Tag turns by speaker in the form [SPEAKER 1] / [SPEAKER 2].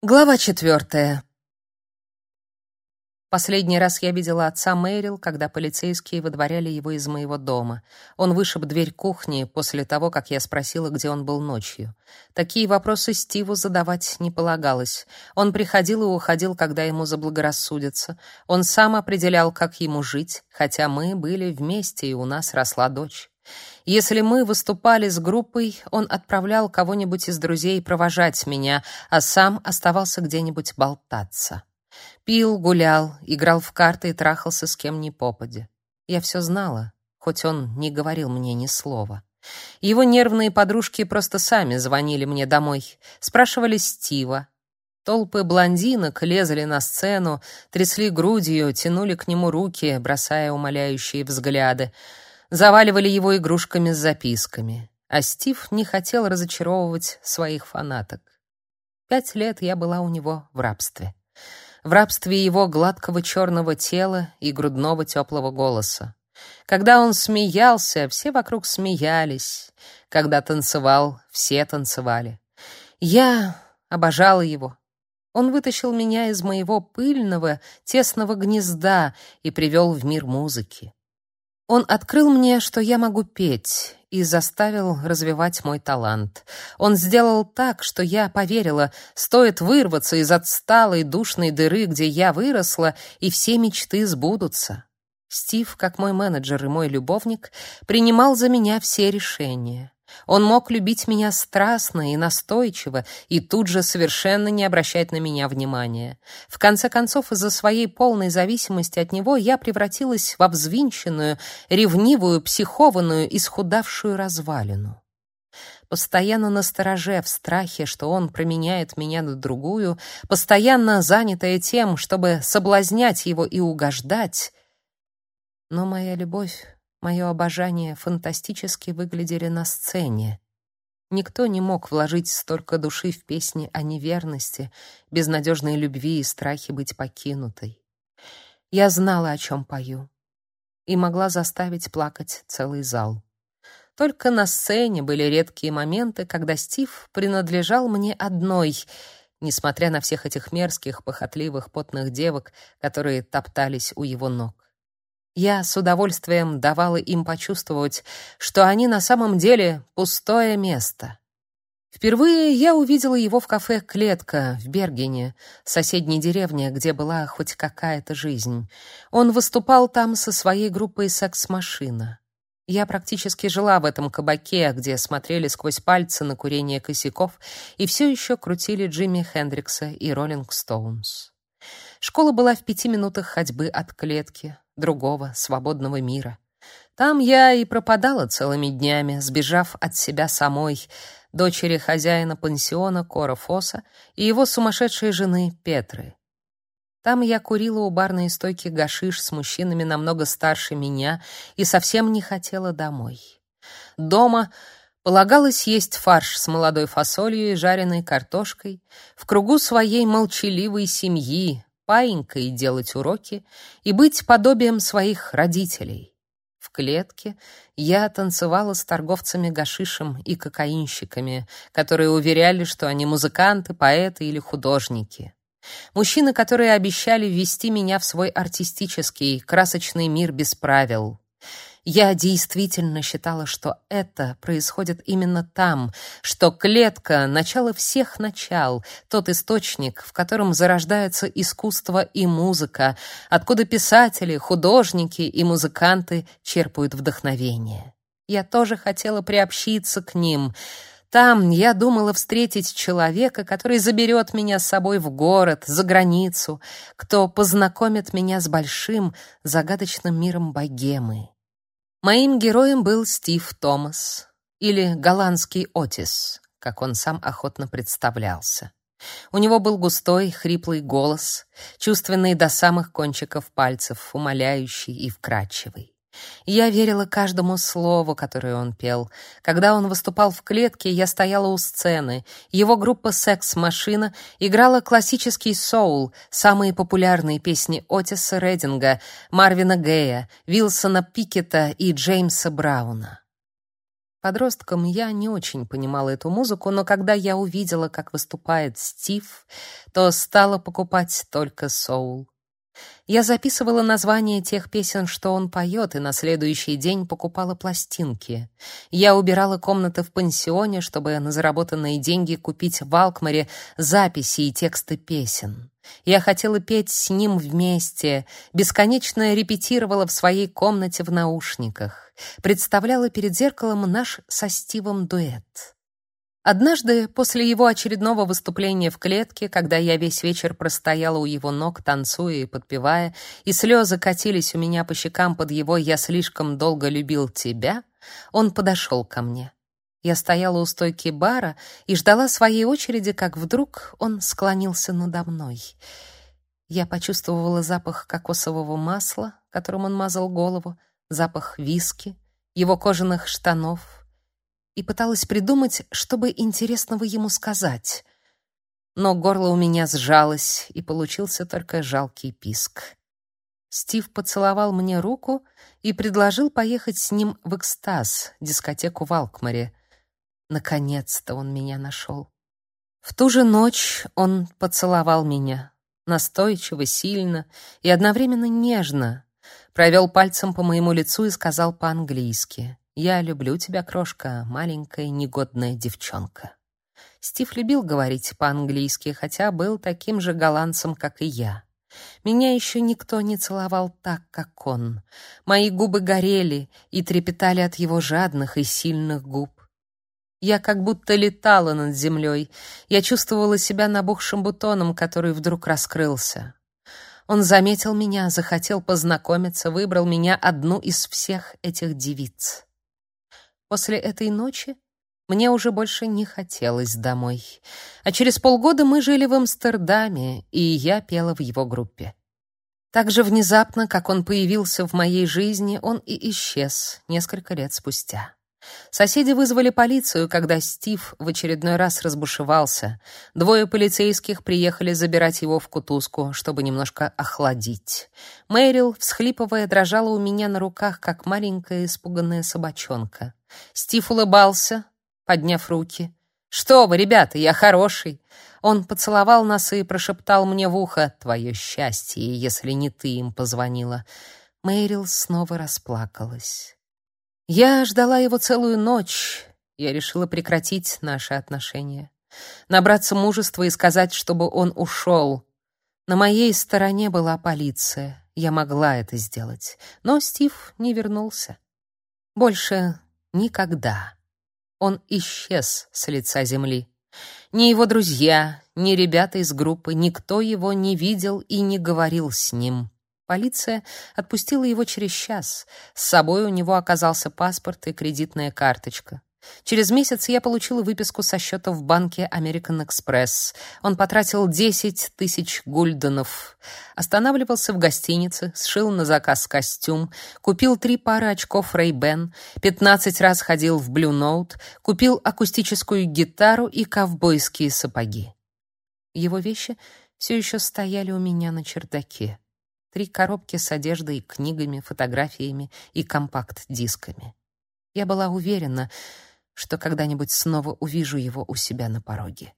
[SPEAKER 1] Глава четвертая. Последний раз я видела отца Мэрил, когда полицейские выдворяли его из моего дома. Он вышиб дверь кухни после того, как я спросила, где он был ночью. Такие вопросы Стиву задавать не полагалось. Он приходил и уходил, когда ему заблагорассудится. Он сам определял, как ему жить, хотя мы были вместе, и у нас росла дочь. Если мы выступали с группой, он отправлял кого-нибудь из друзей провожать меня, а сам оставался где-нибудь болтаться. Пил, гулял, играл в карты и трахался с кем ни попадя. Я все знала, хоть он не говорил мне ни слова. Его нервные подружки просто сами звонили мне домой, спрашивали Стива. Толпы блондинок лезли на сцену, трясли грудью, тянули к нему руки, бросая умоляющие взгляды заваливали его игрушками с записками, а Стив не хотел разочаровывать своих фанаток. Пять лет я была у него в рабстве. В рабстве его гладкого черного тела и грудного теплого голоса. Когда он смеялся, все вокруг смеялись. Когда танцевал, все танцевали. Я обожала его. Он вытащил меня из моего пыльного, тесного гнезда и привел в мир музыки. Он открыл мне, что я могу петь, и заставил развивать мой талант. Он сделал так, что я поверила, стоит вырваться из отсталой душной дыры, где я выросла, и все мечты сбудутся. Стив, как мой менеджер и мой любовник, принимал за меня все решения. Он мог любить меня страстно и настойчиво и тут же совершенно не обращать на меня внимания. В конце концов, из-за своей полной зависимости от него я превратилась во взвинченную, ревнивую, психованную, исхудавшую развалину. Постоянно настороже, в страхе, что он променяет меня на другую, постоянно занятая тем, чтобы соблазнять его и угождать. Но моя любовь Мое обожание фантастически выглядели на сцене. Никто не мог вложить столько души в песни о неверности, безнадежной любви и страхе быть покинутой. Я знала, о чем пою, и могла заставить плакать целый зал. Только на сцене были редкие моменты, когда Стив принадлежал мне одной, несмотря на всех этих мерзких, похотливых, потных девок, которые топтались у его ног. Я с удовольствием давала им почувствовать, что они на самом деле пустое место. Впервые я увидела его в кафе «Клетка» в Бергене, соседней деревне, где была хоть какая-то жизнь. Он выступал там со своей группой «Секс-машина». Я практически жила в этом кабаке, где смотрели сквозь пальцы на курение косяков и все еще крутили Джимми Хендрикса и Роллинг Стоунс. Школа была в пяти минутах ходьбы от клетки другого свободного мира. Там я и пропадала целыми днями, сбежав от себя самой, дочери хозяина пансиона Кора Фоса и его сумасшедшей жены Петры. Там я курила у барной стойки гашиш с мужчинами намного старше меня и совсем не хотела домой. Дома полагалось есть фарш с молодой фасолью и жареной картошкой в кругу своей молчаливой семьи, паинькой делать уроки и быть подобием своих родителей. В клетке я танцевала с торговцами гашишем и кокаинщиками, которые уверяли, что они музыканты, поэты или художники. Мужчины, которые обещали ввести меня в свой артистический, красочный мир без правил. Я действительно считала, что это происходит именно там, что клетка — начало всех начал, тот источник, в котором зарождается искусство и музыка, откуда писатели, художники и музыканты черпают вдохновение. Я тоже хотела приобщиться к ним. Там я думала встретить человека, который заберет меня с собой в город, за границу, кто познакомит меня с большим, загадочным миром богемы. Моим героем был Стив Томас, или голландский Отис, как он сам охотно представлялся. У него был густой, хриплый голос, чувственный до самых кончиков пальцев, умоляющий и вкрадчивый. Я верила каждому слову, которое он пел. Когда он выступал в клетке, я стояла у сцены. Его группа «Секс-машина» играла классический соул, самые популярные песни Отиса Рединга, Марвина Гея, Вилсона Пикета и Джеймса Брауна. Подростком я не очень понимала эту музыку, но когда я увидела, как выступает Стив, то стала покупать только соул. Я записывала названия тех песен, что он поет, и на следующий день покупала пластинки. Я убирала комнаты в пансионе, чтобы на заработанные деньги купить в Алкмаре записи и тексты песен. Я хотела петь с ним вместе, бесконечно репетировала в своей комнате в наушниках, представляла перед зеркалом наш со Стивом дуэт. Однажды, после его очередного выступления в клетке, когда я весь вечер простояла у его ног, танцуя и подпевая, и слезы катились у меня по щекам под его «Я слишком долго любил тебя», он подошел ко мне. Я стояла у стойки бара и ждала своей очереди, как вдруг он склонился надо мной. Я почувствовала запах кокосового масла, которым он мазал голову, запах виски, его кожаных штанов — и пыталась придумать, чтобы интересного ему сказать. Но горло у меня сжалось, и получился только жалкий писк. Стив поцеловал мне руку и предложил поехать с ним в экстаз, дискотеку в Алкмаре. Наконец-то он меня нашел. В ту же ночь он поцеловал меня, настойчиво, сильно и одновременно нежно, провел пальцем по моему лицу и сказал по-английски. «Я люблю тебя, крошка, маленькая негодная девчонка». Стив любил говорить по-английски, хотя был таким же голландцем, как и я. Меня еще никто не целовал так, как он. Мои губы горели и трепетали от его жадных и сильных губ. Я как будто летала над землей. Я чувствовала себя набухшим бутоном, который вдруг раскрылся. Он заметил меня, захотел познакомиться, выбрал меня одну из всех этих девиц. После этой ночи мне уже больше не хотелось домой. А через полгода мы жили в Амстердаме, и я пела в его группе. Так же внезапно, как он появился в моей жизни, он и исчез несколько лет спустя. Соседи вызвали полицию, когда Стив в очередной раз разбушевался. Двое полицейских приехали забирать его в кутузку, чтобы немножко охладить. Мэрил, всхлипывая, дрожала у меня на руках, как маленькая испуганная собачонка. Стив улыбался, подняв руки. «Что вы, ребята, я хороший!» Он поцеловал нас и прошептал мне в ухо «Твое счастье, если не ты им позвонила». Мэрил снова расплакалась. Я ждала его целую ночь. Я решила прекратить наши отношения. Набраться мужества и сказать, чтобы он ушел. На моей стороне была полиция. Я могла это сделать. Но Стив не вернулся. Больше никогда. Он исчез с лица земли. Ни его друзья, ни ребята из группы, никто его не видел и не говорил с ним. Полиция отпустила его через час. С собой у него оказался паспорт и кредитная карточка. Через месяц я получила выписку со счета в банке American Express. Он потратил 10 тысяч гульденов. Останавливался в гостинице, сшил на заказ костюм, купил три пары очков Ray-Ban, 15 раз ходил в Blue Note, купил акустическую гитару и ковбойские сапоги. Его вещи все еще стояли у меня на чердаке. Три коробки с одеждой, книгами, фотографиями и компакт-дисками. Я была уверена, что когда-нибудь снова увижу его у себя на пороге.